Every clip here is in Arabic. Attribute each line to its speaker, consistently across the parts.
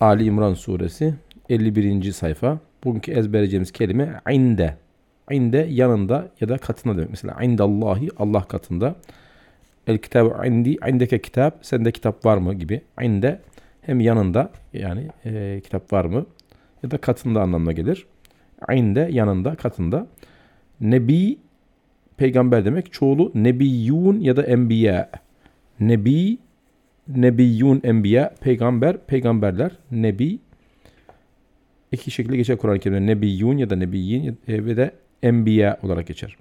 Speaker 1: Ali İmran suresi 51. sayfa. Bugünkü ezberleyeceğimiz kelime inde. İnde yanında ya da katında demek. Mesela indallahi Allah katında. El kitabı indi. Indeke kitap. Sende kitap var mı gibi. İnde hem yanında yani e, kitap var mı ya da katında anlamına gelir. İnde yanında katında. Nebi peygamber demek. Çoğulu nebiyyun ya da enbiya. Nebi nebiyyun enbiya peygamber peygamberler nebi iki şekilde geçer Kur'an-ı Kerim'de nebiyyun ya da nebiyyin e, ve de enbiya olarak geçer.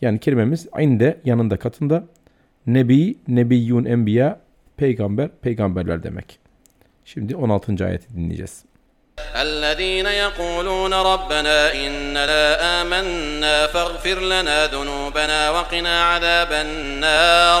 Speaker 1: Yani kelimemiz inde yanında katında nebi nebiyyun enbiya peygamber peygamberler demek. Şimdi 16. ayeti dinleyeceğiz.
Speaker 2: الذين يقولون ربنا إننا آمنا فاغفر لنا ذنوبنا وقنا عذاب النار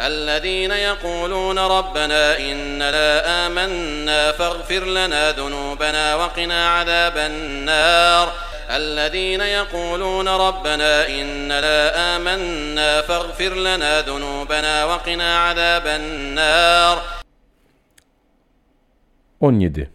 Speaker 2: الذين يقولون ربنا إننا آمنا فاغفر لنا ذنوبنا وقنا عذاب النار. الذين يقولون ربنا إننا آمنا فاغفر لنا ذنوبنا وقنا عذاب النار.
Speaker 1: 17.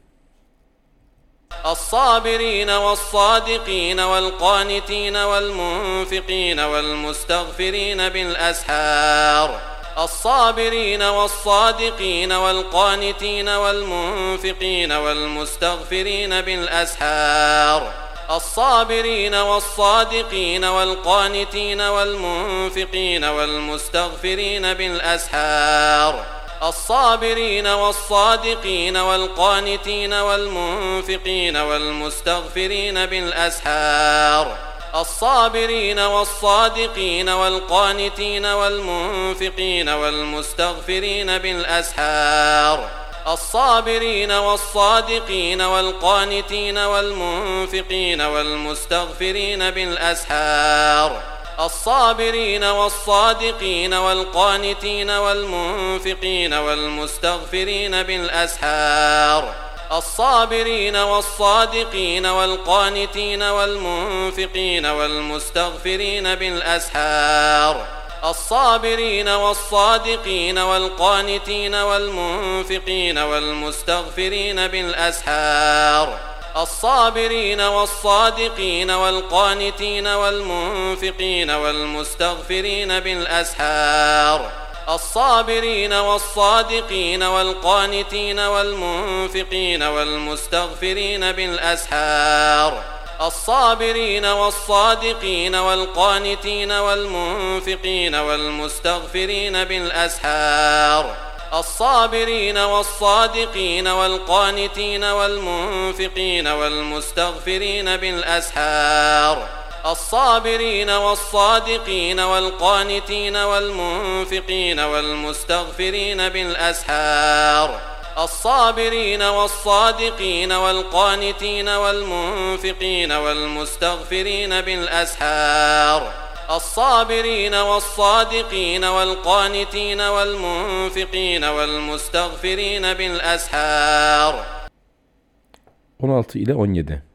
Speaker 2: الصابرين والصادقين والقانتين والمنفقين والمستغفرين بالأسحار. الصابرين والصادقين والقانتين والمنفقين والمستغفرين بالأسحار. الصابرين والصادقين والقانتين والمنفقين والمستغفرين بالأسحار. الصابرين والصادقين والقانتين والمنفقين والمستغفرين بالأسحار. الصابرين والصادقين والقانتين والمنفقين والمستغفرين بالأسحار. الصابرين والصادقين والقانتين والمنفقين والمستغفرين بالأسحار. الصابرين والصادقين والقانتين والمنفقين والمستغفرين بالأسحار. الصابرين والصادقين والقانتين والمنفقين والمستغفرين بالأسحار. الصابرين والصادقين والقانتين والمنفقين والمستغفرين بالأسحار. الصابرين والصادقين والقانتين والمنفقين والمستغفرين بالأسحار. الصابرين والصادقين والقانتين والمنفقين والمستغفرين بالأسحار. الصابرين والصادقين والقانتين والمنفقين والمستغفرين بالأسحار. الصابرين والصادقين والقانتين والمنفقين والمستغفرين بالأسحار. الصابرين والصادقين والقانتين والمنفقين والمستغفرين بالأسحار. الصابرين والصادقين والقانتين والمنفقين والمستغفرين بالأسحار. الصابرين والصادقين والقانتين والمنفقين والمستغفرين بالأسحار.
Speaker 1: 16 ile 17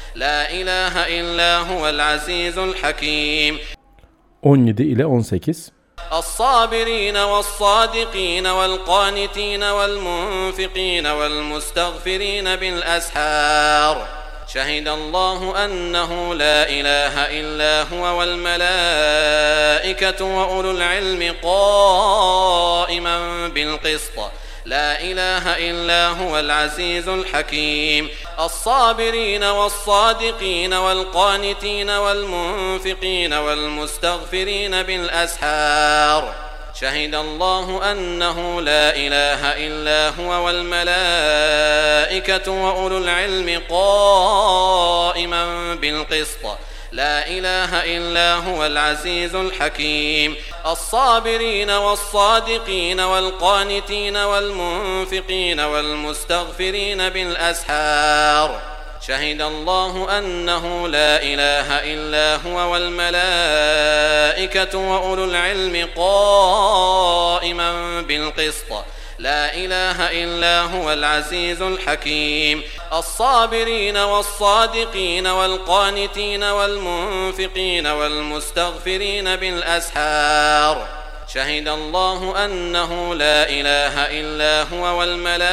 Speaker 2: لا إله إلا هو العزيز الحكيم.
Speaker 1: 17 ile 18
Speaker 2: الصابرين والصادقين والقانتين والمنفقين والمستغفرين بالأسحار. شهد الله أنه لا إله إلا هو والملائكة وأولو العلم قائما بالقسط. لا إله إلا هو العزيز الحكيم. الصابرين والصادقين والقانتين والمنفقين والمستغفرين بالأسحار. شهد الله أنه لا إله إلا هو والملائكة وأولو العلم قائما بالقسط. لا إله إلا هو العزيز الحكيم. الصابرين والصادقين والقانتين والمنفقين والمستغفرين بالأسحار. شهد الله أنه لا إله إلا هو والملائكة وأولو العلم قائما بالقسط. لا إله إلا هو العزيز الحكيم. الصابرين والصادقين والقانتين والمنفقين والمستغفرين بالأسحار. شهد الله أنه لا إله إلا هو والملائكة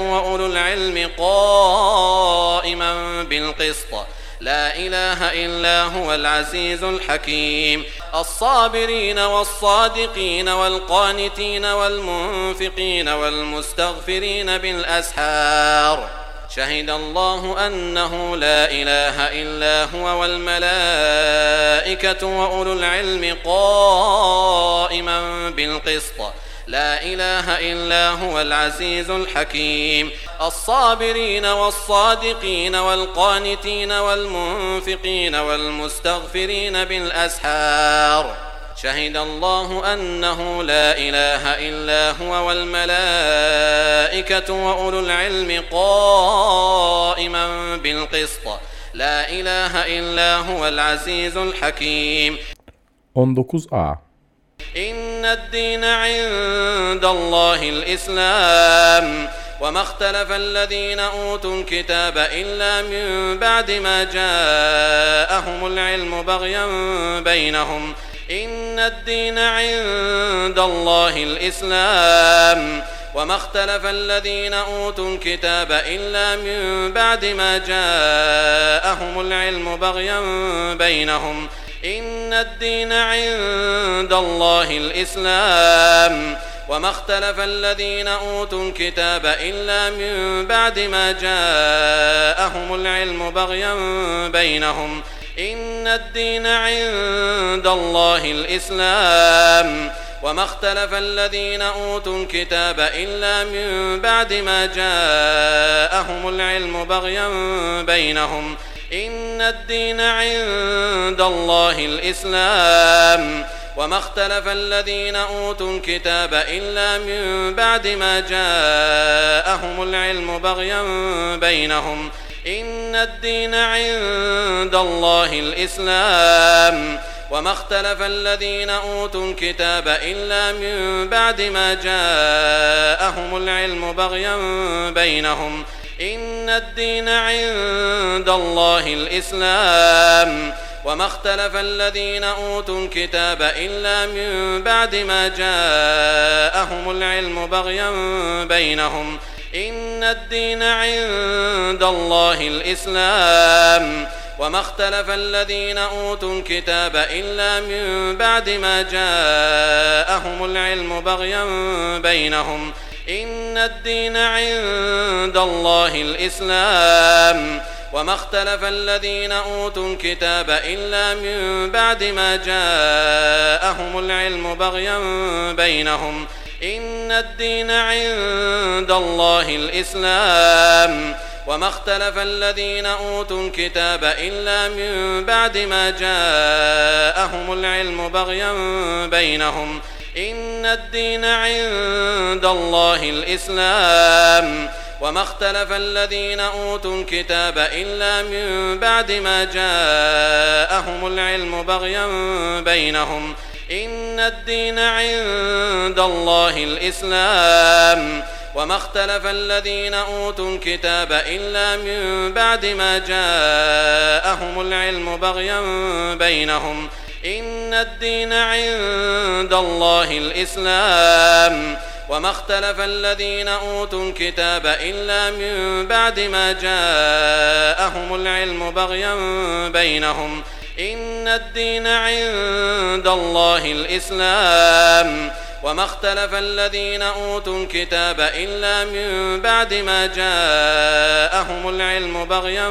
Speaker 2: وأولو العلم قائما بالقسط. لا إله إلا هو العزيز الحكيم. الصابرين والصادقين والقانتين والمنفقين والمستغفرين بالأسحار. شهد الله أنه لا إله إلا هو والملائكة وأولو العلم قائما بالقسط. لا إله إلا هو العزيز الحكيم. الصابرين والصادقين والقانتين والمنفقين والمستغفرين بالأسحار. شهد الله أنه لا إله إلا هو والملائكة وأولو العلم قائما بالقسط. لا إله إلا هو العزيز الحكيم.
Speaker 1: 19a
Speaker 2: إن الدين عند الله الإسلام. وما اختلف الذين أوتوا الكتاب إلا من بعد ما جاءهم العلم بغيا بينهم. إن الدين عند الله الإسلام. وما اختلف الذين أوتوا الكتاب إلا من بعد ما جاءهم العلم بغيا بينهم. إن الدين عند الله الإسلام. وما اختلف الذين أوتوا الكتاب إلا من بعد ما جاءهم العلم بغيا بينهم. إن الدين عند الله الإسلام. وما اختلف الذين أوتوا الكتاب إلا من بعد ما جاءهم العلم بغيا بينهم. إن الدين عند الله الإسلام. وما اختلف الذين أوتوا الكتاب إلا من بعد ما جاءهم العلم بغيا بينهم. إن الدين عند الله الإسلام. وما اختلف الذين أوتوا الكتاب إلا من بعد ما جاءهم العلم بغيا بينهم. إن الدين عند الله الإسلام. وما اختلف الذين أوتوا الكتاب إلا من بعد ما جاءهم العلم بغيا بينهم. إن الدين عند الله الإسلام. وما اختلف الذين أوتوا الكتاب إلا من بعد ما جاءهم العلم بغيا بينهم. إن الدين عند الله الإسلام. وما اختلف الذين أوتوا الكتاب إلا من بعد ما جاءهم العلم بغيا بينهم. إن الدين عند الله الإسلام. وما اختلف الذين أوتوا الكتاب إلا من بعد ما جاءهم العلم بغيا بينهم. إن الدين عند الله الإسلام. وما اختلف الذين أوتوا الكتاب إلا من بعد ما جاءهم العلم بغيا بينهم. إن الدين عند الله الإسلام. وما اختلف الذين أوتوا الكتاب إلا من بعد ما جاءهم العلم بغيا بينهم. إن الدين عند الله الإسلام. وما اختلف الذين أوتوا الكتاب إلا من بعد ما جاءهم العلم بغيا بينهم. إن الدين عند الله الإسلام. وما اختلف الذين أوتوا الكتاب إلا من بعد ما جاءهم العلم بغيا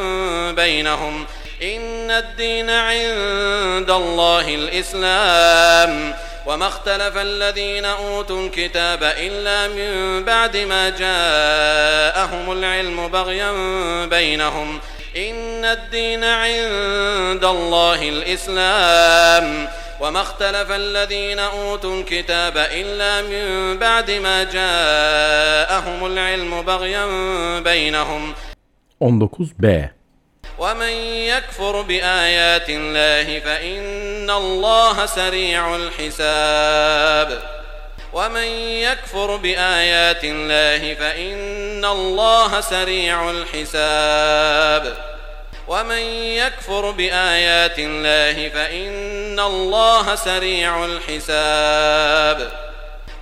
Speaker 2: بينهم. إن الدين عند الله الإسلام. وما اختلف الذين أوتوا الكتاب إلا من بعد ما جاءهم العلم بغيا بينهم. إن الدين عند الله الإسلام. وما اختلف الذين أوتوا الكتاب إلا من بعد ما جاءهم العلم بغيا بينهم.
Speaker 1: 19b
Speaker 2: ومن يكفر بآيات الله فإن الله سريع الحساب ومن يكفر بآيات الله فإن الله سريع الحساب ومن يكفر بآيات الله فإن الله سريع الحساب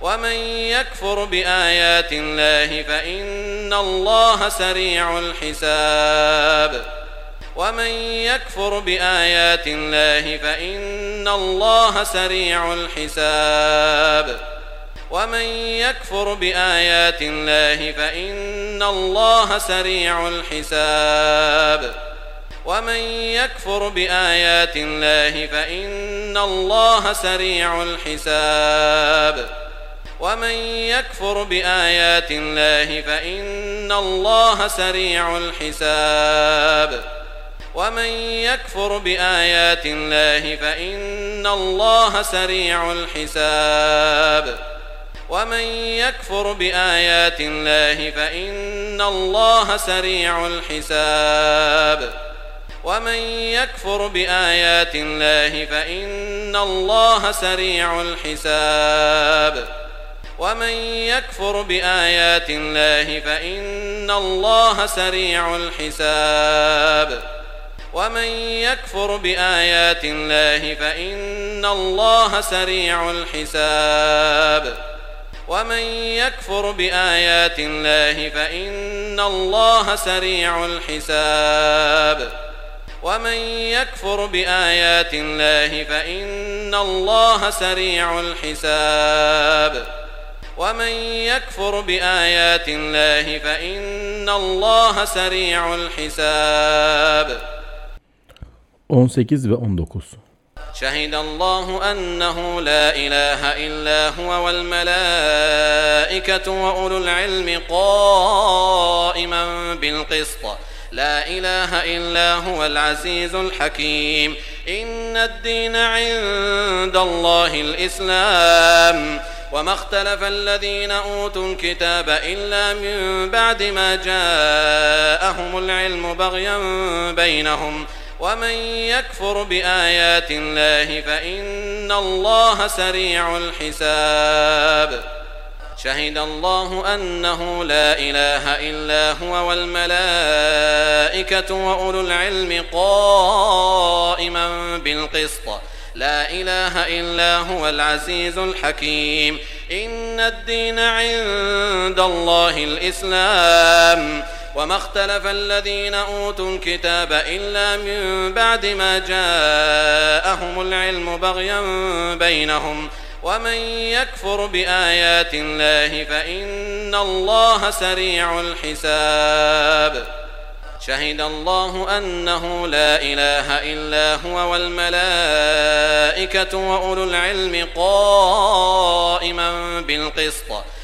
Speaker 2: ومن يكفر بآيات الله فإن الله سريع الحساب ومن يكفر بآيات الله فإن الله سريع الحساب ومن يكفر بآيات الله فإن الله سريع الحساب ومن يكفر بآيات الله فإن الله سريع الحساب ومن يكفر بآيات الله فإن الله سريع الحساب ومن يكفر بآيات الله فإن الله سريع الحساب ومن يكفر بآيات الله فإن الله سريع الحساب ومن يكفر بآيات الله فإن الله سريع الحساب ومن يكفر بآيات الله فإن الله سريع الحساب ومن يكفر بآيات الله فإن الله سريع الحساب ومن يكفر بآيات الله فإن الله سريع الحساب ومن يكفر بآيات الله فإن الله سريع الحساب ومن يكفر بآيات الله فإن الله سريع الحساب
Speaker 1: 18 ve 19
Speaker 2: شهد الله أنه لا إله إلا هو والملائكة وأولو العلم قائما بالقسط لا إله إلا هو العزيز الحكيم إن الدين عند الله الإسلام وما اختلف الذين أوتوا الكتاب إلا من بعد ما جاءهم العلم بغيا بينهم ومن يكفر بآيات الله فإن الله سريع الحساب. شهد الله أنه لا إله إلا هو والملائكة وأولو العلم قائما بالقسط. لا إله إلا هو العزيز الحكيم. إن الدين عند الله الإسلام. وما اختلف الذين أوتوا الكتاب إلا من بعد ما جاءهم العلم بغيا بينهم. ومن يكفر بآيات الله فإن الله سريع الحساب. شهد الله أنه لا إله إلا هو والملائكة وأولو العلم قائما بالقسط.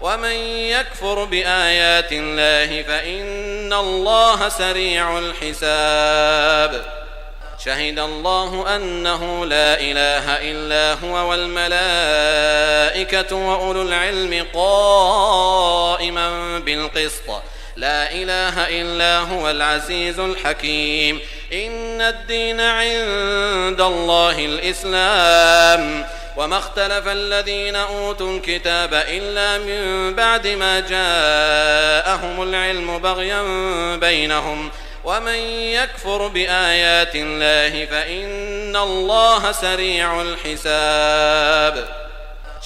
Speaker 2: ومن يكفر بآيات الله فإن الله سريع الحساب شهد الله أنه لا إله إلا هو والملائكة وأولو العلم قائما بالقسط لا إله إلا هو العزيز الحكيم إن الدين عند الله الإسلام وما اختلف الذين أوتوا الكتاب إلا من بعد ما جاءهم العلم بغيا بينهم. ومن يكفر بآيات الله فإن الله سريع الحساب.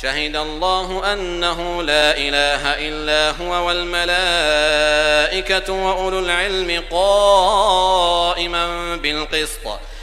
Speaker 2: شهد الله أنه لا إله إلا هو والملائكة وأولو العلم قائما بالقسط.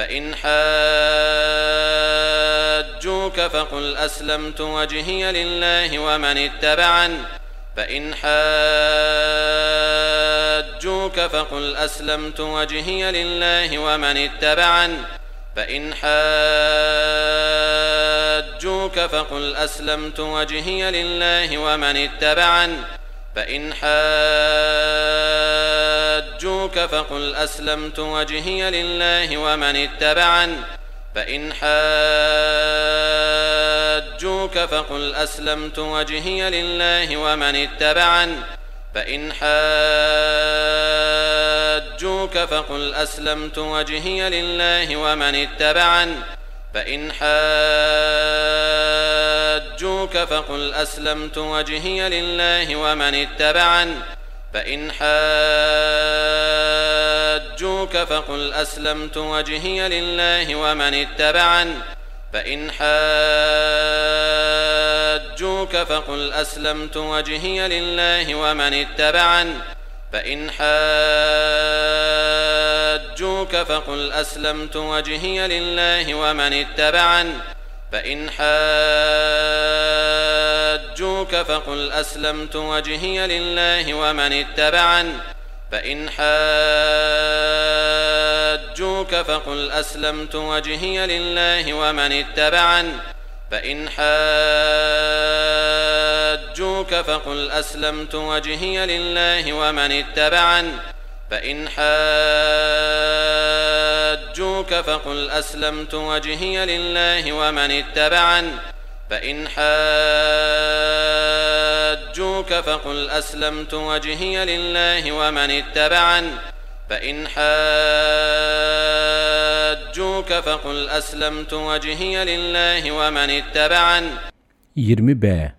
Speaker 2: فإن حاجوك فقل أسلمت وجهي لله ومن اتبعن فإن حاجوك فقل أسلمت وجهي لله ومن اتبعن فإن حاجوك فقل أسلمت وجهي لله ومن اتبعن فإن حاجوك فقل أسلمت وجهي لله ومن اتبعن فإن حاجوك فقل أسلمت وجهي لله ومن اتبعن فإن حاجوك فقل أسلمت وجهي لله ومن اتبعن فإن حاجوك فقل أسلمت وجهي لله ومن اتبعن فإن حاجوك فقل أسلمت وجهي لله ومن اتبعن فإن حاجوك فقل أسلمت وجهي لله ومن اتبعن فإن حاجوك فقل أسلمت وجهي لله ومن اتبعن. فإن حاجوك فقل أسلمت وجهي لله ومن اتبعن. فإن حاجوك فقل أسلمت وجهي لله ومن اتبعن. فإن حاجوك فقل أسلمت وجهي لله ومن اتبعن فإن حاجوك فقل أسلمت وجهي لله ومن اتبعن فإن حاجوك فقل أسلمت وجهي لله ومن اتبعن فإن حاجوك فقل أسلمت وجهي لله ومن اتبعن
Speaker 1: 20b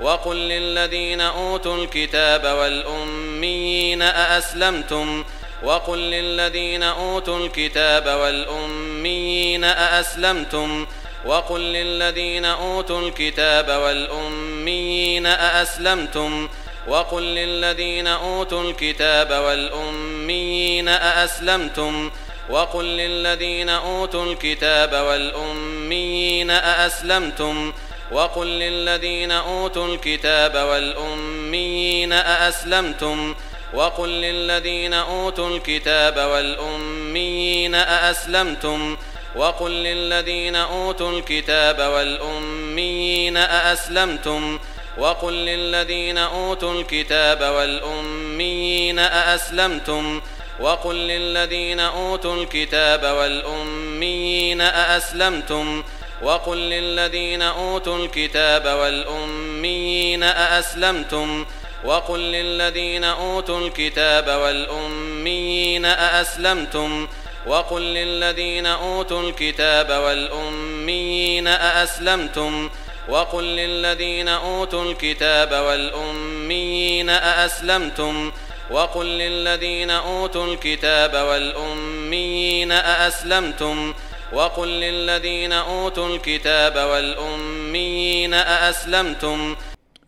Speaker 2: وقل للذين أوتوا الكتاب والأميين أأسلمتم؟ وقل للذين أوتوا الكتاب والأميين أأسلمتم؟ وقل للذين أوتوا الكتاب والأميين أأسلمتم؟ وقل للذين أوتوا الكتاب والأميين أأسلمتم؟ وقل للذين أوتوا الكتاب والأميين أأسلمتم؟ وقل للذين أوتوا الكتاب والأميين أأسلمتم؟ وقل للذين أوتوا الكتاب والأميين أأسلمتم؟ وقل للذين أوتوا الكتاب والأميين أأسلمتم؟ وقل للذين أوتوا الكتاب والأميين أأسلمتم؟ وقل للذين أوتوا الكتاب والأميين أأسلمتم؟ وقل للذين أوتوا الكتاب والأميين أأسلمتم؟ وقل للذين أوتوا الكتاب والأميين أأسلمتم؟ وقل للذين أوتوا الكتاب والأميين أأسلمتم؟ وقل للذين أوتوا الكتاب والأميين أأسلمتم؟ وقل للذين أوتوا الكتاب والأميين أأسلمتم؟ وقل للذين أوتوا الكتاب والأميين أأسلمتم؟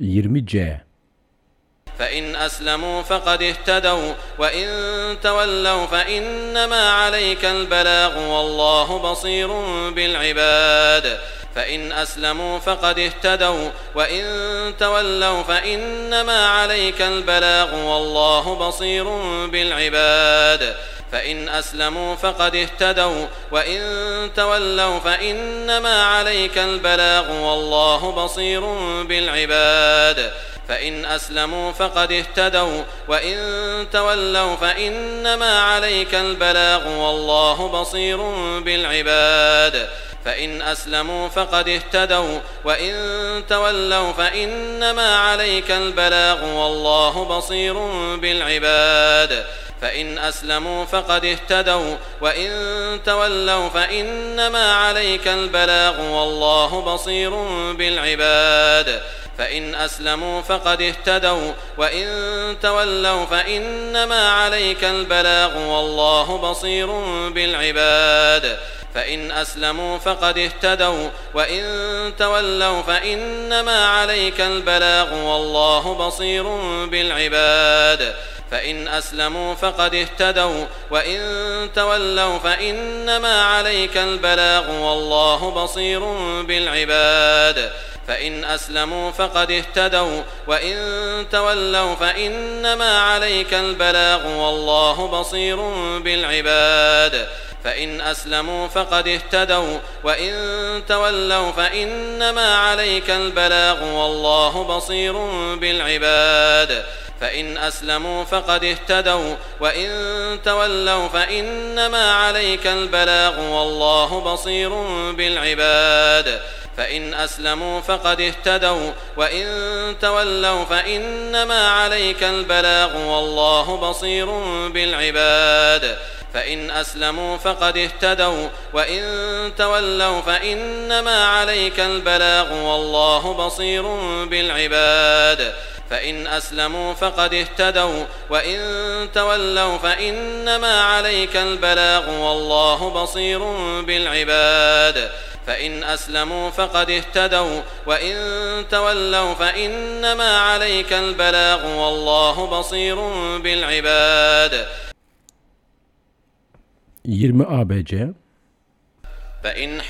Speaker 1: 20 C
Speaker 2: فإن أسلموا فقد اهتدوا وإن تولوا فإنما عليك البلاغ والله بصير بالعباد. فإن أسلموا فقد اهتدوا وإن تولوا فإنما عليك البلاغ والله بصير بالعباد. فإن أسلموا فقد اهتدوا وإن تولوا فإنما عليك البلاغ والله بصير بالعباد. فإن أسلموا فقد اهتدوا وإن تولوا فإنما عليك البلاغ والله بصير بالعباد. فإن أسلموا فقد اهتدوا وإن تولوا فإنما عليك البلاغ والله بصير بالعباد. فإن أسلموا فقد اهتدوا وإن تولوا فإنما عليك البلاغ والله بصير بالعباد. فإن أسلموا فقد اهتدوا وإن تولوا فإنما عليك البلاغ والله بصير بالعباد. فإن أسلموا فقد اهتدوا وإن تولوا فإنما عليك البلاغ والله بصير بالعباد. فإن أسلموا فقد اهتدوا وإن تولوا فإنما عليك البلاغ والله بصير بالعباد. فإن أسلموا فقد اهتدوا وإن تولوا فإنما عليك البلاغ والله بصير بالعباد. فإن أسلموا فقد اهتدوا وإن تولوا فإنما عليك البلاغ والله بصير بالعباد. فإن أسلموا فقد اهتدوا وإن تولوا فإنما عليك البلاغ والله بصير بالعباد. فإن أسلموا فقد اهتدوا وإن تولوا فإنما عليك البلاغ والله بصير بالعباد. فإن أسلموا فقد اهتدوا وإن تولوا فإنما عليك البلاغ والله بصير بالعباد. فإن أسلموا فقد اهتدوا وإن تولوا فإنما عليك البلاغ والله بصير بالعباد. فإن أسلموا فقد اهتدوا وإن تولوا فإنما عليك البلاغ والله بصير بالعباد.
Speaker 1: 20 ABC
Speaker 2: فإن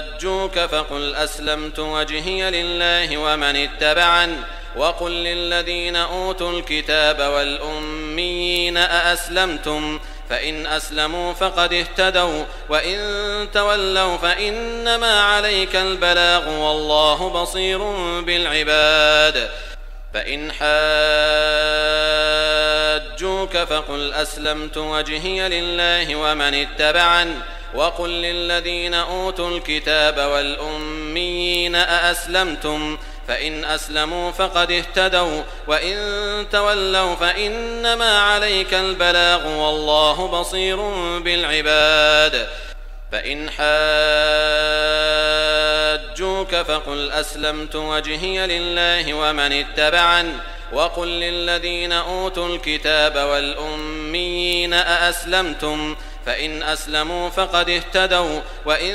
Speaker 2: حاجوك فقل أسلمت وجهي لله ومن اتبعن وقل للذين أوتوا الكتاب والأميين أأسلمتم فإن أسلموا فقد اهتدوا وإن تولوا فإنما عليك البلاغ والله بصير بالعباد. فإن حاجوك فقل أسلمت وجهي لله ومن اتبعن وقل للذين أوتوا الكتاب والأميين أأسلمتم؟ فإن أسلموا فقد اهتدوا وإن تولوا فإنما عليك البلاغ والله بصير بالعباد. فإن حاجوك فقل أسلمت وجهي لله ومن اتبعن وقل للذين أوتوا الكتاب والأميين أأسلمتم؟ فإن أسلموا فقد اهتدوا وإن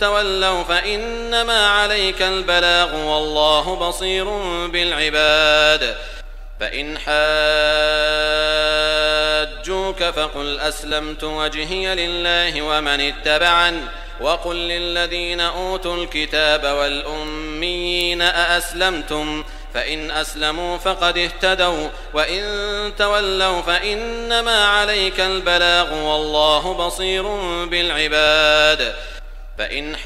Speaker 2: تولوا فإنما عليك البلاغ والله بصير بالعباد. فإن حاجوك فقل أسلمت وجهي لله ومن اتبعن وقل للذين أوتوا الكتاب والأميين أأسلمتم؟ فإن أسلموا فقد اهتدوا وإن تولوا فإنما عليك البلاغ والله بصير بالعباد. فإن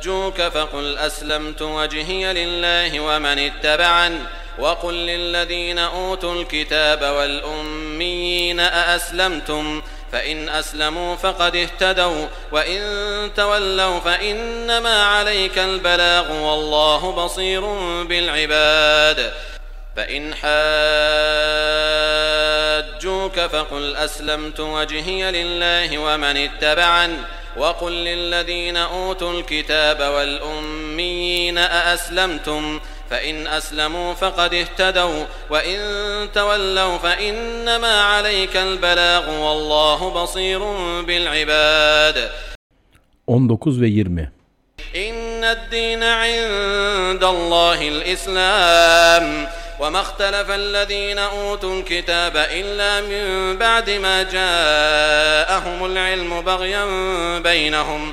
Speaker 2: حاجوك فقل أسلمت وجهي لله ومن اتبعن وقل للذين أوتوا الكتاب والأميين أأسلمتم؟ فإن أسلموا فقد اهتدوا وإن تولوا فإنما عليك البلاغ والله بصير بالعباد. فإن حاجوك فقل أسلمت وجهي لله ومن اتبعن وقل للذين أوتوا الكتاب والأميين أأسلمتم؟ فإن أسلموا فقد اهتدوا وإن تولوا فإنما عليك البلاغ والله بصير بالعباد.
Speaker 1: 19 ve 20
Speaker 2: إن الدين عند الله الإسلام وما اختلف الذين أوتوا الكتاب إلا من بعد ما جاءهم العلم بغيا بينهم.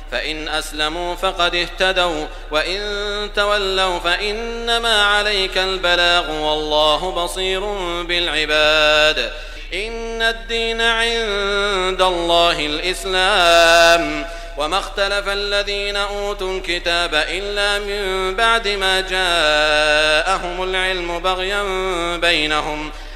Speaker 2: فإن أسلموا فقد اهتدوا وإن تولوا فإنما عليك البلاغ والله بصير بالعباد. إن الدين عند الله الإسلام. وما اختلف الذين أوتوا الكتاب إلا من بعد ما جاءهم العلم بغيا بينهم.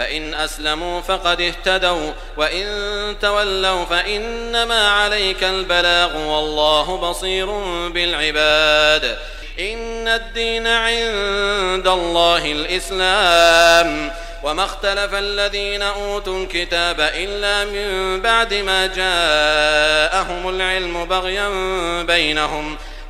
Speaker 2: فإن أسلموا فقد اهتدوا وإن تولوا فإنما عليك البلاغ والله بصير بالعباد. إن الدين عند الله الإسلام. وما اختلف الذين أوتوا الكتاب إلا من بعد ما جاءهم العلم بغيا بينهم.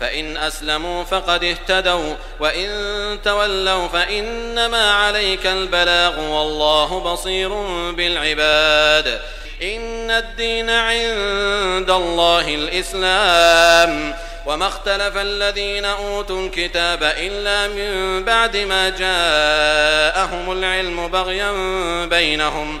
Speaker 2: فإن أسلموا فقد اهتدوا وإن تولوا فإنما عليك البلاغ والله بصير بالعباد. إن الدين عند الله الإسلام. وما اختلف الذين أوتوا الكتاب إلا من بعد ما جاءهم العلم بغيا بينهم.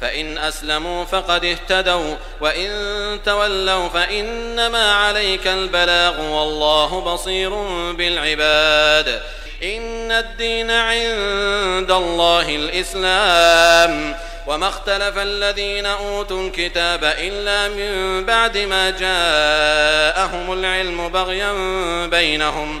Speaker 2: فإن أسلموا فقد اهتدوا وإن تولوا فإنما عليك البلاغ والله بصير بالعباد. إن الدين عند الله الإسلام. وما اختلف الذين أوتوا الكتاب إلا من بعد ما جاءهم العلم بغيا بينهم.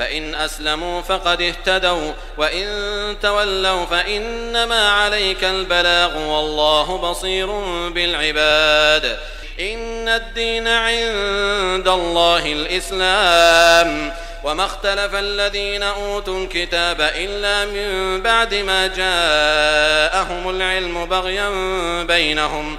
Speaker 2: فإن أسلموا فقد اهتدوا وإن تولوا فإنما عليك البلاغ والله بصير بالعباد. إن الدين عند الله الإسلام. وما اختلف الذين أوتوا الكتاب إلا من بعد ما جاءهم العلم بغيا بينهم.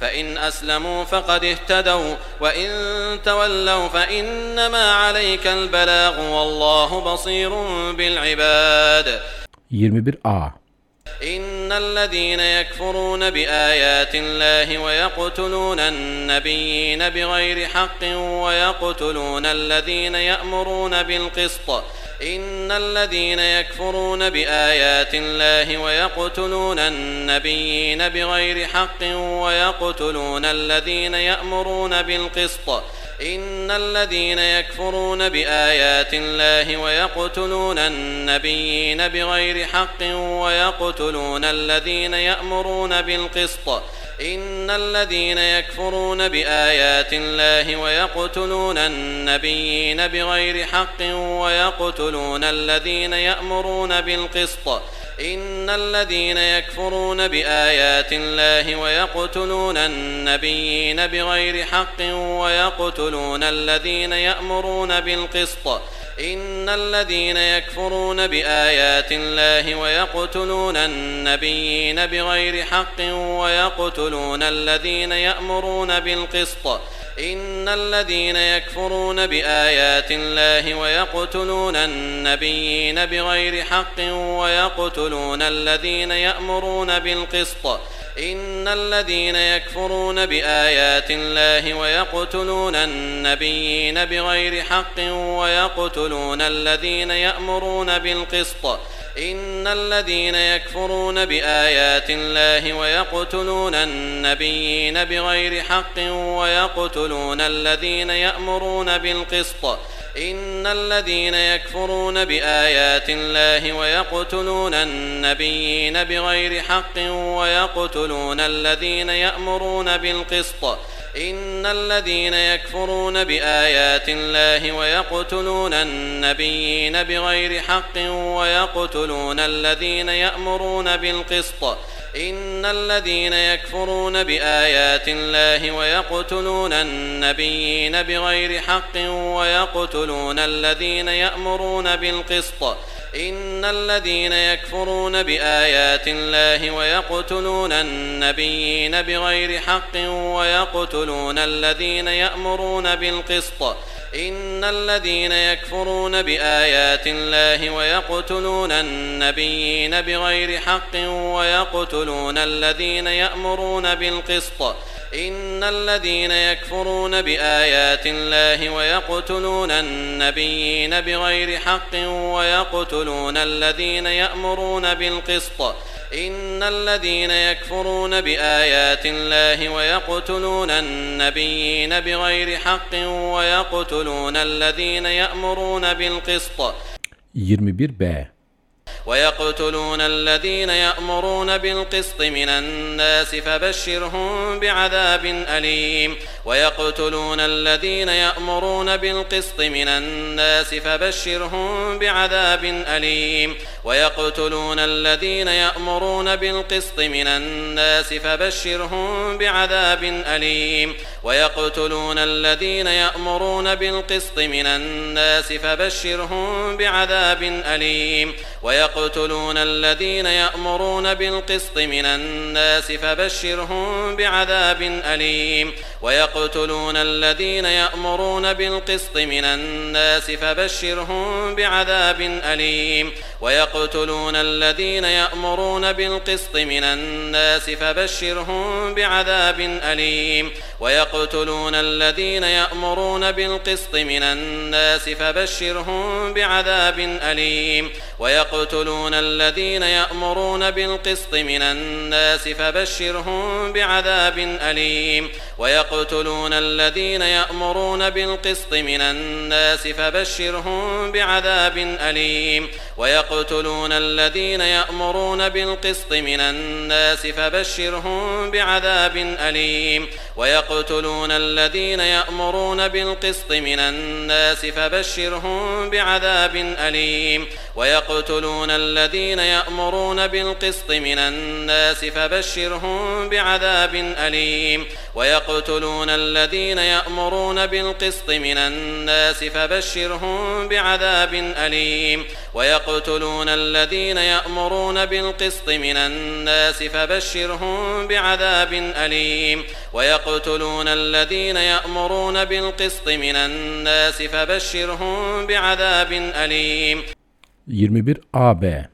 Speaker 2: فإن أسلموا فقد اهتدوا وإن تولوا فإنما عليك البلاغ والله بصير بالعباد.
Speaker 1: 21a
Speaker 2: إن الذين يكفرون بآيات الله ويقتلون النبيين بغير حق ويقتلون الذين يأمرون بالقسط. إن الذين يكفرون بآيات الله ويقتلون النبيين بغير حق ويقتلون الذين يأمرون بالقسط. إن الذين يكفرون بآيات الله ويقتلون النبيين بغير حق ويقتلون الذين يأمرون بالقسط إن الذين يكفرون بآيات الله ويقتلون النبيين بغير حق ويقتلون الذين يأمرون بالقسط. إن الذين يكفرون بآيات الله ويقتلون النبيين بغير حق ويقتلون الذين يأمرون بالقسط. إن الذين يكفرون بآيات الله ويقتلون النبيين بغير حق ويقتلون الذين يأمرون بالقسط. إن الذين يكفرون بآيات الله ويقتلون النبيين بغير حق ويقتلون الذين يأمرون بالقسط. إن الذين يكفرون بآيات الله ويقتلون النبيين بغير حق ويقتلون الذين يأمرون بالقسط. إن الذين يكفرون بآيات الله ويقتلون النبيين بغير حق ويقتلون الذين يأمرون بالقسط. إن الذين يكفرون بآيات الله ويقتلون النبيين بغير حق ويقتلون الذين يأمرون بالقسط إن الذين يكفرون بآيات الله ويقتلون النبيين بغير حق ويقتلون الذين يأمرون بالقسط إن الذين يكفرون بآيات الله ويقتلون النبيين بغير حق ويقتلون الذين يأمرون بالقسط. إن الذين يكفرون بآيات الله ويقتلون النبيين بغير حق ويقتلون الذين يأمرون بالقسط. إن الذين يكفرون بآيات الله ويقتلون النبيين بغير حق ويقتلون الذين يأمرون بالقسط. إن الذين يكفرون بآيات الله ويقتلون النبيين بغير حق ويقتلون الذين يأمرون بالقسط. إن الذين يكفرون بآيات الله ويقتلون النبيين بغير حق ويقتلون الذين يأمرون بالقسط.
Speaker 1: 21b
Speaker 2: ويقتلون الذين يأمرون بالقسط من الناس فبشرهم بعذاب أليم. ويقتلون الذين يأمرون بالقسط من الناس فبشرهم بعذاب أليم. ويقتلون الذين يأمرون بالقسط من الناس فبشرهم بعذاب أليم. ويقتلون الذين يأمرون بالقسط من الناس فبشرهم بعذاب أليم. ويقتلون الذين يأمرون بالقسط من الناس فبشرهم بعذاب أليم. ويقتلون الذين يأمرون بالقسط من الناس فبشرهم بعذاب أليم. ويقتلون الذين يأمرون بالقسط من الناس فبشرهم بعذاب أليم. ويقتلون الذين يأمرون بالقسط من الناس فبشرهم بعذاب أليم. ويقتلون ويقتلون الذين يأمرون بالقسط من الناس فبشرهم بعذاب أليم. ويقتلون الذين يأمرون بالقسط من الناس فبشرهم بعذاب أليم. ويقتلون الذين يأمرون بالقسط من الناس فبشرهم بعذاب أليم. ويقتلون الذين يأمرون بالقسط من الناس فبشرهم بعذاب أليم. ويقتلون الذين يأمرون بالقسط من الناس فبشرهم بعذاب أليم. ويقتلون الذين يأمرون بالقسط من الناس فبشرهم بعذاب أليم. ويقتلون الذين يأمرون بالقسط من الناس فبشرهم بعذاب أليم. ويقتلون الذين يأمرون بالقسط من الناس فبشرهم بعذاب أليم.
Speaker 1: 21 AB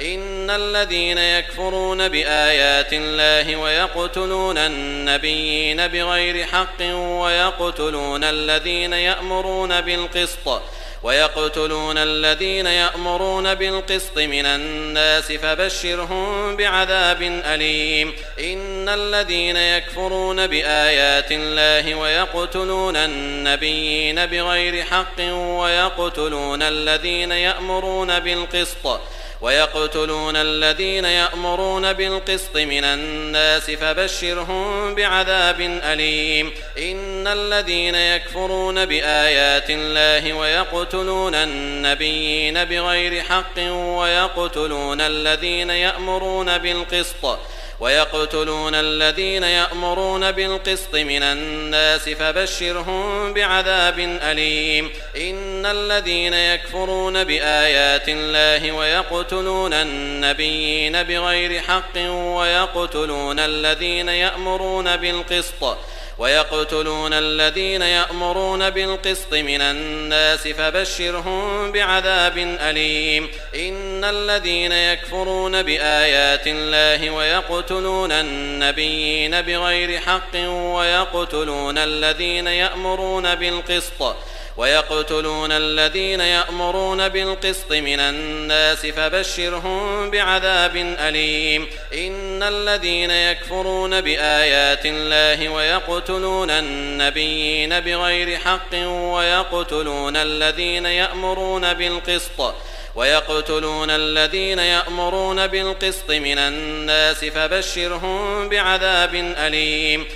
Speaker 2: إن الذين يكفرون بآيات الله ويقتلون النبيين بغير حق ويقتلون الذين يأمرون بالقسط ويقتلون الذين يأمرون بالقسط من الناس فبشرهم بعذاب أليم. إن الذين يكفرون بآيات الله ويقتلون النبيين بغير حق ويقتلون الذين يأمرون بالقسط ويقتلون الذين يأمرون بالقسط من الناس فبشرهم بعذاب أليم. إن الذين يكفرون بآيات الله ويقتلون النبيين بغير حق ويقتلون الذين يأمرون بالقسط ويقتلون الذين يأمرون بالقسط من الناس فبشرهم بعذاب أليم. إن الذين يكفرون بآيات الله ويقتلون النبيين بغير حق ويقتلون الذين يأمرون بالقسط ويقتلون الذين يأمرون بالقسط من الناس فبشرهم بعذاب أليم. إن الذين يكفرون بآيات الله ويقتلون النبيين بغير حق ويقتلون الذين يأمرون بالقسط ويقتلون الذين يأمرون بالقسط من الناس فبشرهم بعذاب أليم. إن الذين يكفرون بآيات الله ويقتلون النبيين بغير حق ويقتلون الذين يأمرون بالقسط ويقتلون الذين يأمرون بالقسط من الناس فبشرهم بعذاب أليم.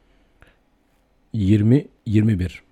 Speaker 1: 20 21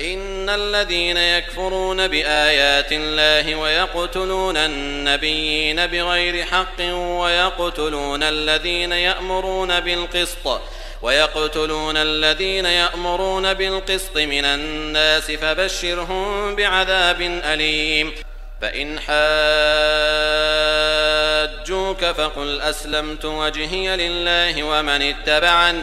Speaker 2: إن الذين يكفرون بآيات الله ويقتلون النبيين بغير حق ويقتلون الذين يأمرون بالقسط ويقتلون الذين يأمرون بالقسط من الناس فبشرهم بعذاب أليم. فإن حاجوك فقل أسلمت وجهي لله ومن اتبعن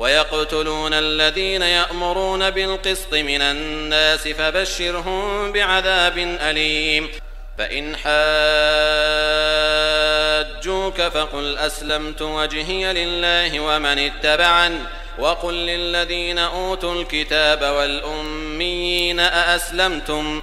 Speaker 2: ويقتلون الذين يأمرون بالقسط من الناس فبشرهم بعذاب أليم. فإن حاجوك فقل أسلمت وجهي لله ومن اتبعن وقل للذين أوتوا الكتاب والأميين أأسلمتم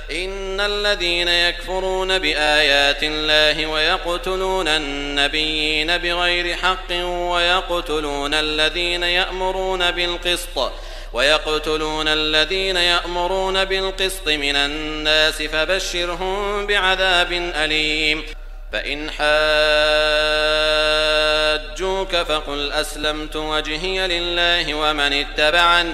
Speaker 2: إن الذين يكفرون بآيات الله ويقتلون النبيين بغير حق ويقتلون الذين يأمرون بالقسط ويقتلون الذين يأمرون بالقسط من الناس فبشرهم بعذاب أليم. فإن حاجوك فقل أسلمت وجهي لله ومن اتبعن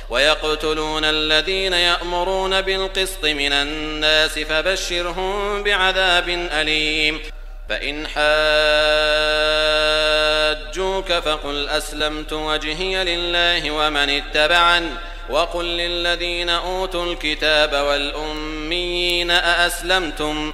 Speaker 2: ويقتلون الذين يأمرون بالقسط من الناس فبشرهم بعذاب أليم. فإن حاجوك فقل أسلمت وجهي لله ومن اتبعن وقل للذين أوتوا الكتاب والأميين أأسلمتم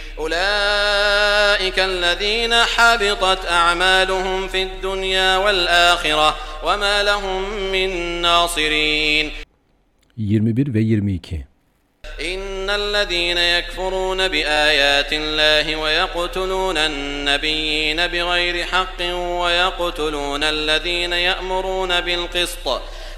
Speaker 2: أولئك الذين حبطت أعمالهم في الدنيا والآخرة وما لهم من ناصرين.
Speaker 1: 21 ve 22
Speaker 2: إن الذين يكفرون بآيات الله ويقتلون النبيين بغير حق ويقتلون الذين يأمرون بالقسط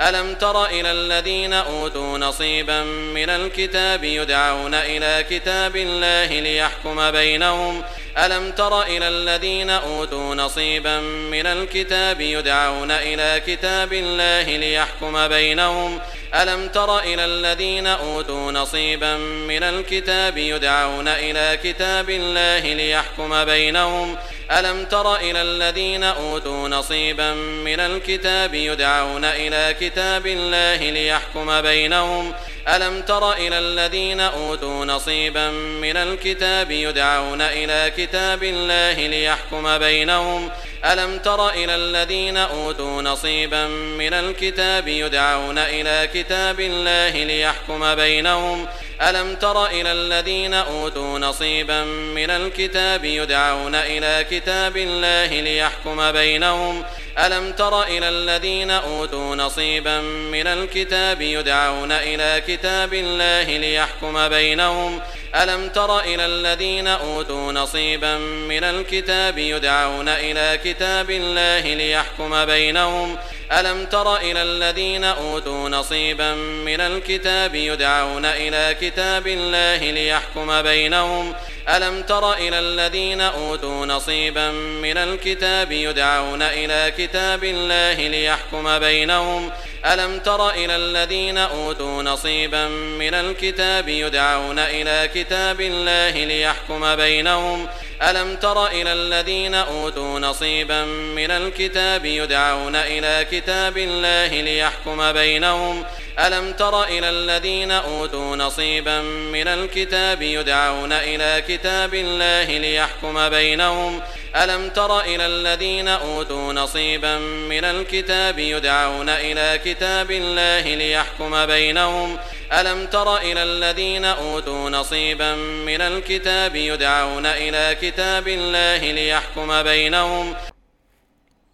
Speaker 2: ألم تر إلى الذين أوتوا نصيبا من الكتاب يدعون إلى كتاب الله ليحكم بينهم؟ ألم تر إلى الذين أوتوا نصيبا من الكتاب يدعون إلى كتاب الله ليحكم بينهم؟ ألم تر إلى الذين أوتوا نصيبا من الكتاب يدعون إلى كتاب الله ليحكم بينهم؟ ألم تر إلى الذين أوتوا نصيبا من الكتاب يدعون إلى كتاب الله ليحكم بينهم ألم تر إلى الذين أوتوا نصيبا من الكتاب يدعون إلى كتاب الله ليحكم بينهم؟ ألم تر إلى الذين أوتوا نصيبا من الكتاب يدعون إلى كتاب الله ليحكم بينهم؟ ألم تر إلى الذين أوتوا نصيبا من الكتاب يدعون إلى كتاب الله ليحكم بينهم؟ ألم تر إلى الذين أوتوا نصيبا من الكتاب يدعون إلى كتاب الله ليحكم بينهم ألم تر إلى الذين أوتوا نصيبا من الكتاب يدعون إلى كتاب الله ليحكم بينهم؟ ألم تر إلى الذين أوتوا نصيبا من الكتاب يدعون إلى كتاب الله ليحكم بينهم؟ ألم تر إلى الذين أوتوا نصيبا من الكتاب يدعون إلى كتاب الله ليحكم بينهم؟ ألم تر إلى الذين أوتوا نصيبا من الكتاب يدعون إلى كتاب الله ليحكم بينهم ألم تر إلى الذين أوتوا نصيبا من الكتاب يدعون إلى كتاب الله ليحكم بينهم؟ ألم تر إلى الذين أوتوا نصيبا من الكتاب يدعون إلى كتاب الله ليحكم بينهم؟ ألم تر إلى الذين أوتوا نصيبا من الكتاب يدعون إلى كتاب الله ليحكم بينهم؟ ألم تر إلى الذين أوتوا نصيبا من الكتاب يدعون إلى كتاب الله ليحكم بينهم؟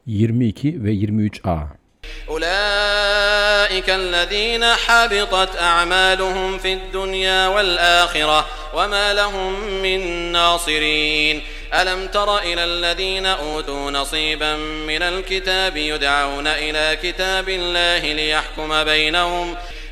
Speaker 1: 22 ve 23a
Speaker 2: أولئك الذين حبطت أعمالهم في الدنيا والآخرة وما لهم من ناصرين. ألم تر إلى الذين أوتوا نصيبا من الكتاب يدعون إلى كتاب الله ليحكم بينهم؟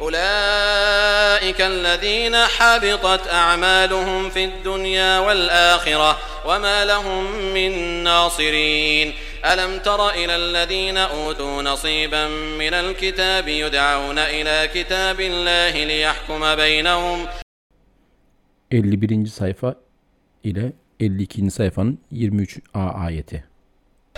Speaker 2: أولئك الذين حبطت أعمالهم في الدنيا والآخرة وما لهم من ناصرين ألم تر إلى الذين أوتوا نصيبا من الكتاب يدعون إلى كتاب الله ليحكم بينهم
Speaker 1: 51. sayfa ile 52. sayfanın 23a ayeti.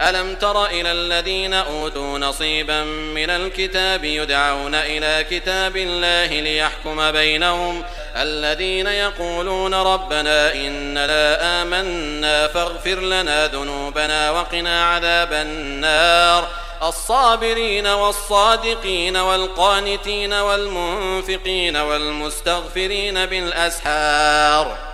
Speaker 2: ألم تر إلى الذين أوتوا نصيبا من الكتاب يدعون إلى كتاب الله ليحكم بينهم؟ الذين يقولون ربنا إننا آمنا فاغفر لنا ذنوبنا وقنا عذاب النار. الصابرين والصادقين والقانتين والمنفقين والمستغفرين بالأسحار.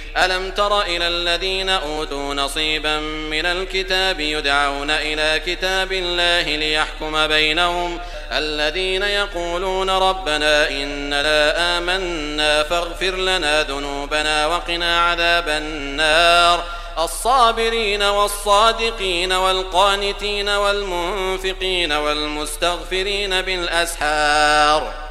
Speaker 2: ألم تر إلى الذين أوتوا نصيبا من الكتاب يدعون إلى كتاب الله ليحكم بينهم؟ الذين يقولون ربنا إننا آمنا فاغفر لنا ذنوبنا وقنا عذاب النار. الصابرين والصادقين والقانتين والمنفقين والمستغفرين بالأسحار.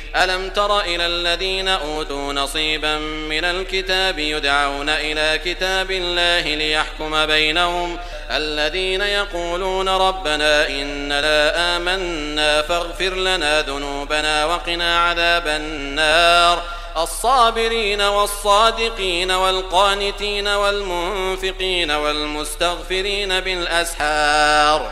Speaker 2: ألم تر إلى الذين أوتوا نصيبا من الكتاب يدعون إلى كتاب الله ليحكم بينهم؟ الذين يقولون ربنا إننا آمنا فاغفر لنا ذنوبنا وقنا عذاب النار. الصابرين والصادقين والقانتين والمنفقين والمستغفرين بالأسحار.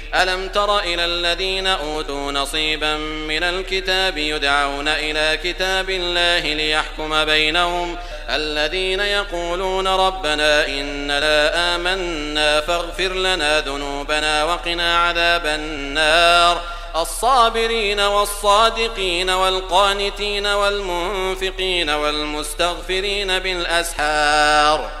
Speaker 2: ألم تر إلى الذين أوتوا نصيبا من الكتاب يدعون إلى كتاب الله ليحكم بينهم؟ الذين يقولون ربنا إننا آمنا فاغفر لنا ذنوبنا وقنا عذاب النار. الصابرين والصادقين والقانتين والمنفقين والمستغفرين بالأسحار.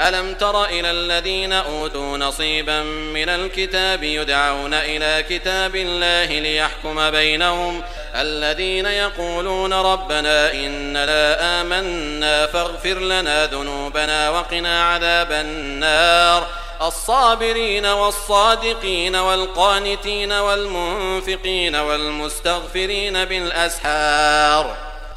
Speaker 2: ألم تر إلى الذين أوتوا نصيبا من الكتاب يدعون إلى كتاب الله ليحكم بينهم؟ الذين يقولون ربنا إننا آمنا فاغفر لنا ذنوبنا وقنا عذاب النار. الصابرين والصادقين والقانتين والمنفقين والمستغفرين بالأسحار.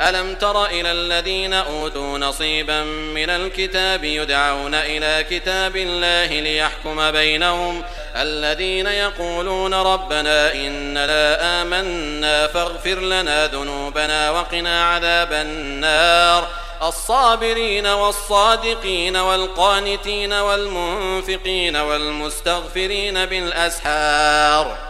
Speaker 2: ألم تر إلى الذين أوتوا نصيبا من الكتاب يدعون إلى كتاب الله ليحكم بينهم؟ الذين يقولون ربنا إننا آمنا فاغفر لنا ذنوبنا وقنا عذاب النار. الصابرين والصادقين والقانتين والمنفقين والمستغفرين بالأسحار.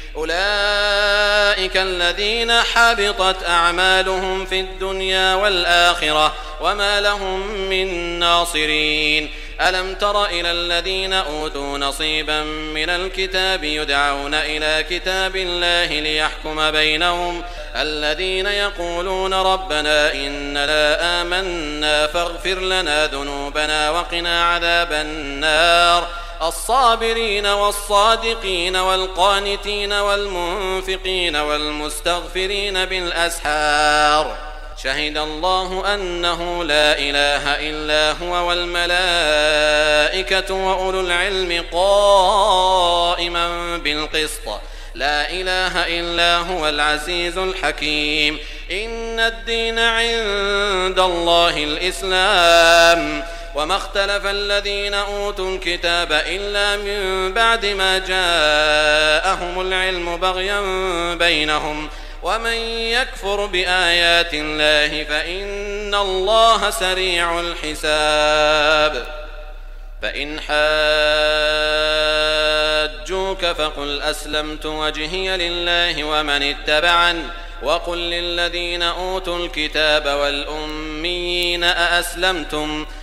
Speaker 2: أولئك الذين حبطت أعمالهم في الدنيا والآخرة وما لهم من ناصرين. ألم تر إلى الذين أوتوا نصيبا من الكتاب يدعون إلى كتاب الله ليحكم بينهم؟ الذين يقولون ربنا إننا آمنا فاغفر لنا ذنوبنا وقنا عذاب النار. الصابرين والصادقين والقانتين والمنفقين والمستغفرين بالأسحار. شهد الله أنه لا إله إلا هو والملائكة وأولو العلم قائما بالقسط. لا إله إلا هو العزيز الحكيم. إن الدين عند الله الإسلام. وما اختلف الذين أوتوا الكتاب إلا من بعد ما جاءهم العلم بغيا بينهم. ومن يكفر بآيات الله فإن الله سريع الحساب. فإن حاجوك فقل أسلمت وجهي لله ومن اتبعن. وقل للذين أوتوا الكتاب والأميين أأسلمتم ؟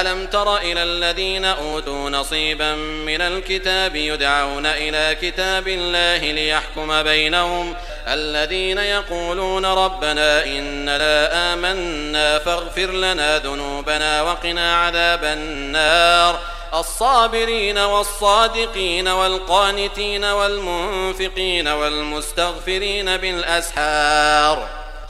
Speaker 2: ألم تر إلى الذين أوتوا نصيبا من الكتاب يدعون إلى كتاب الله ليحكم بينهم؟ الذين يقولون ربنا إننا آمنا فاغفر لنا ذنوبنا وقنا عذاب النار. الصابرين والصادقين والقانتين والمنفقين والمستغفرين بالأسحار.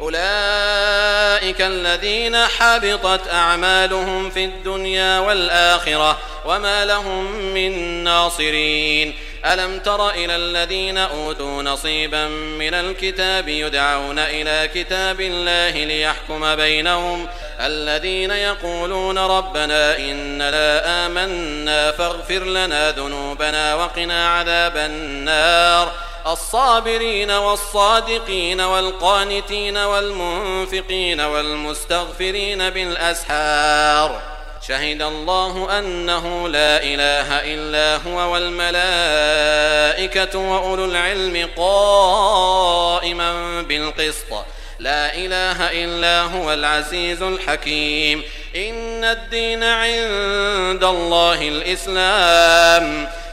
Speaker 2: أولئك الذين حبطت أعمالهم في الدنيا والآخرة وما لهم من ناصرين. ألم تر إلى الذين أوتوا نصيبا من الكتاب يدعون إلى كتاب الله ليحكم بينهم؟ الذين يقولون ربنا إننا آمنا فاغفر لنا ذنوبنا وقنا عذاب النار. الصابرين والصادقين والقانتين والمنفقين والمستغفرين بالأسحار. شهد الله أنه لا إله إلا هو والملائكة وأولو العلم قائما بالقسط. لا إله إلا هو العزيز الحكيم. إن الدين عند الله الإسلام.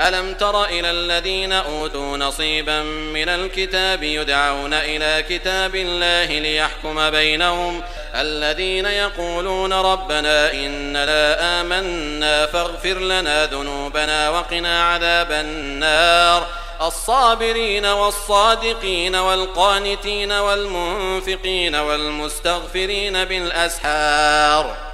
Speaker 2: ألم تر إلى الذين أوتوا نصيبا من الكتاب يدعون إلى كتاب الله ليحكم بينهم؟ الذين يقولون ربنا إننا آمنا فاغفر لنا ذنوبنا وقنا عذاب النار. الصابرين والصادقين والقانتين والمنفقين والمستغفرين بالأسحار.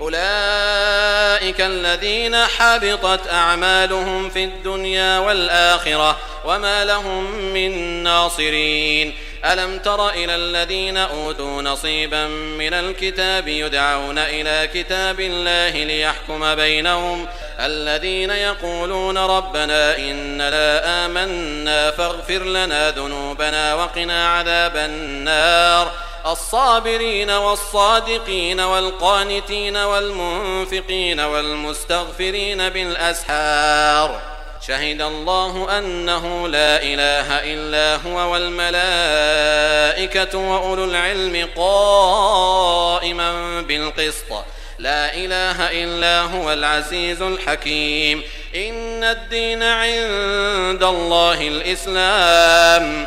Speaker 2: أولئك الذين حبطت أعمالهم في الدنيا والآخرة وما لهم من ناصرين. ألم تر إلى الذين أوتوا نصيبا من الكتاب يدعون إلى كتاب الله ليحكم بينهم؟ الذين يقولون ربنا إننا آمنا فاغفر لنا ذنوبنا وقنا عذاب النار. الصابرين والصادقين والقانتين والمنفقين والمستغفرين بالأسحار. شهد الله أنه لا إله إلا هو والملائكة وأولو العلم قائما بالقسط. لا إله إلا هو العزيز الحكيم. إن الدين عند الله الإسلام.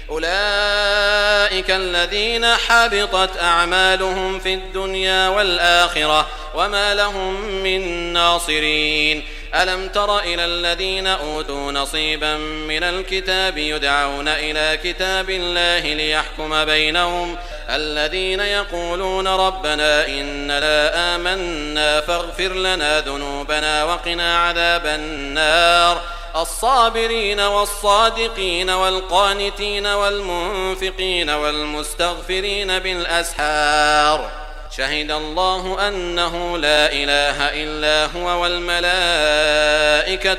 Speaker 2: أولئك الذين حبطت أعمالهم في الدنيا والآخرة وما لهم من ناصرين. ألم تر إلى الذين أوتوا نصيبا من الكتاب يدعون إلى كتاب الله ليحكم بينهم؟ الذين يقولون ربنا إننا آمنا فاغفر لنا ذنوبنا وقنا عذاب النار. الصابرين والصادقين والقانتين والمنفقين والمستغفرين بالأسحار. شهد الله أنه لا إله إلا هو والملائكة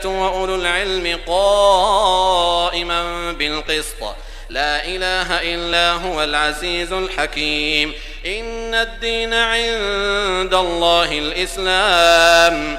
Speaker 2: وأولو العلم قائما بالقسط. لا إله إلا هو العزيز الحكيم. إن الدين عند الله الإسلام.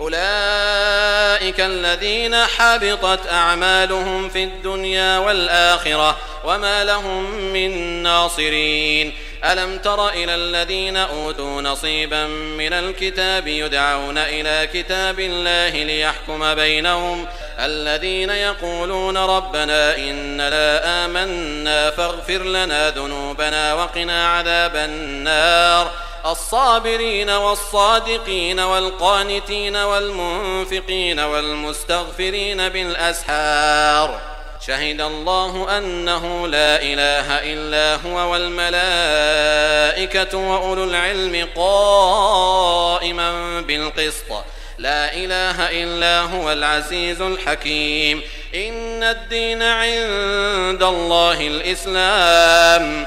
Speaker 2: أولئك الذين حبطت أعمالهم في الدنيا والآخرة وما لهم من ناصرين. ألم تر إلى الذين أوتوا نصيبا من الكتاب يدعون إلى كتاب الله ليحكم بينهم؟ الذين يقولون ربنا إننا آمنا فاغفر لنا ذنوبنا وقنا عذاب النار. الصابرين والصادقين والقانتين والمنفقين والمستغفرين بالأسحار. شهد الله أنه لا إله إلا هو والملائكة وأولو العلم قائما بالقسط. لا إله إلا هو العزيز الحكيم. إن الدين عند الله الإسلام.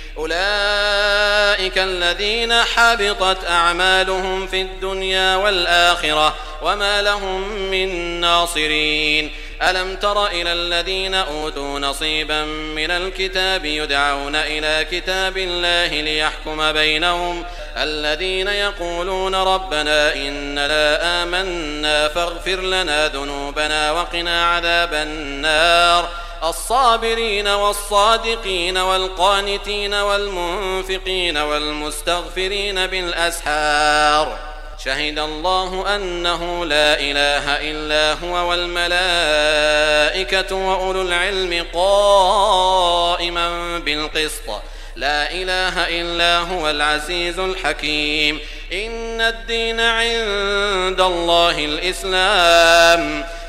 Speaker 2: أولئك الذين حبطت أعمالهم في الدنيا والآخرة وما لهم من ناصرين. ألم تر إلى الذين أوتوا نصيبا من الكتاب يدعون إلى كتاب الله ليحكم بينهم؟ الذين يقولون ربنا إننا آمنا فاغفر لنا ذنوبنا وقنا عذاب النار. الصابرين والصادقين والقانتين والمنفقين والمستغفرين بالأسحار. شهد الله أنه لا إله إلا هو والملائكة وأولو العلم قائما بالقسط. لا إله إلا هو العزيز الحكيم. إن الدين عند الله الإسلام.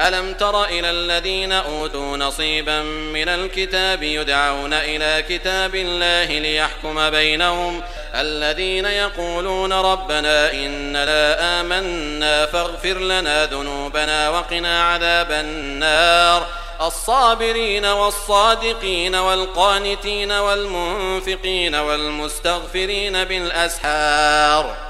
Speaker 2: ألم تر إلى الذين أوتوا نصيبا من الكتاب يدعون إلى كتاب الله ليحكم بينهم؟ الذين يقولون ربنا إننا آمنا فاغفر لنا ذنوبنا وقنا عذاب النار. الصابرين والصادقين والقانتين والمنفقين والمستغفرين بالأسحار.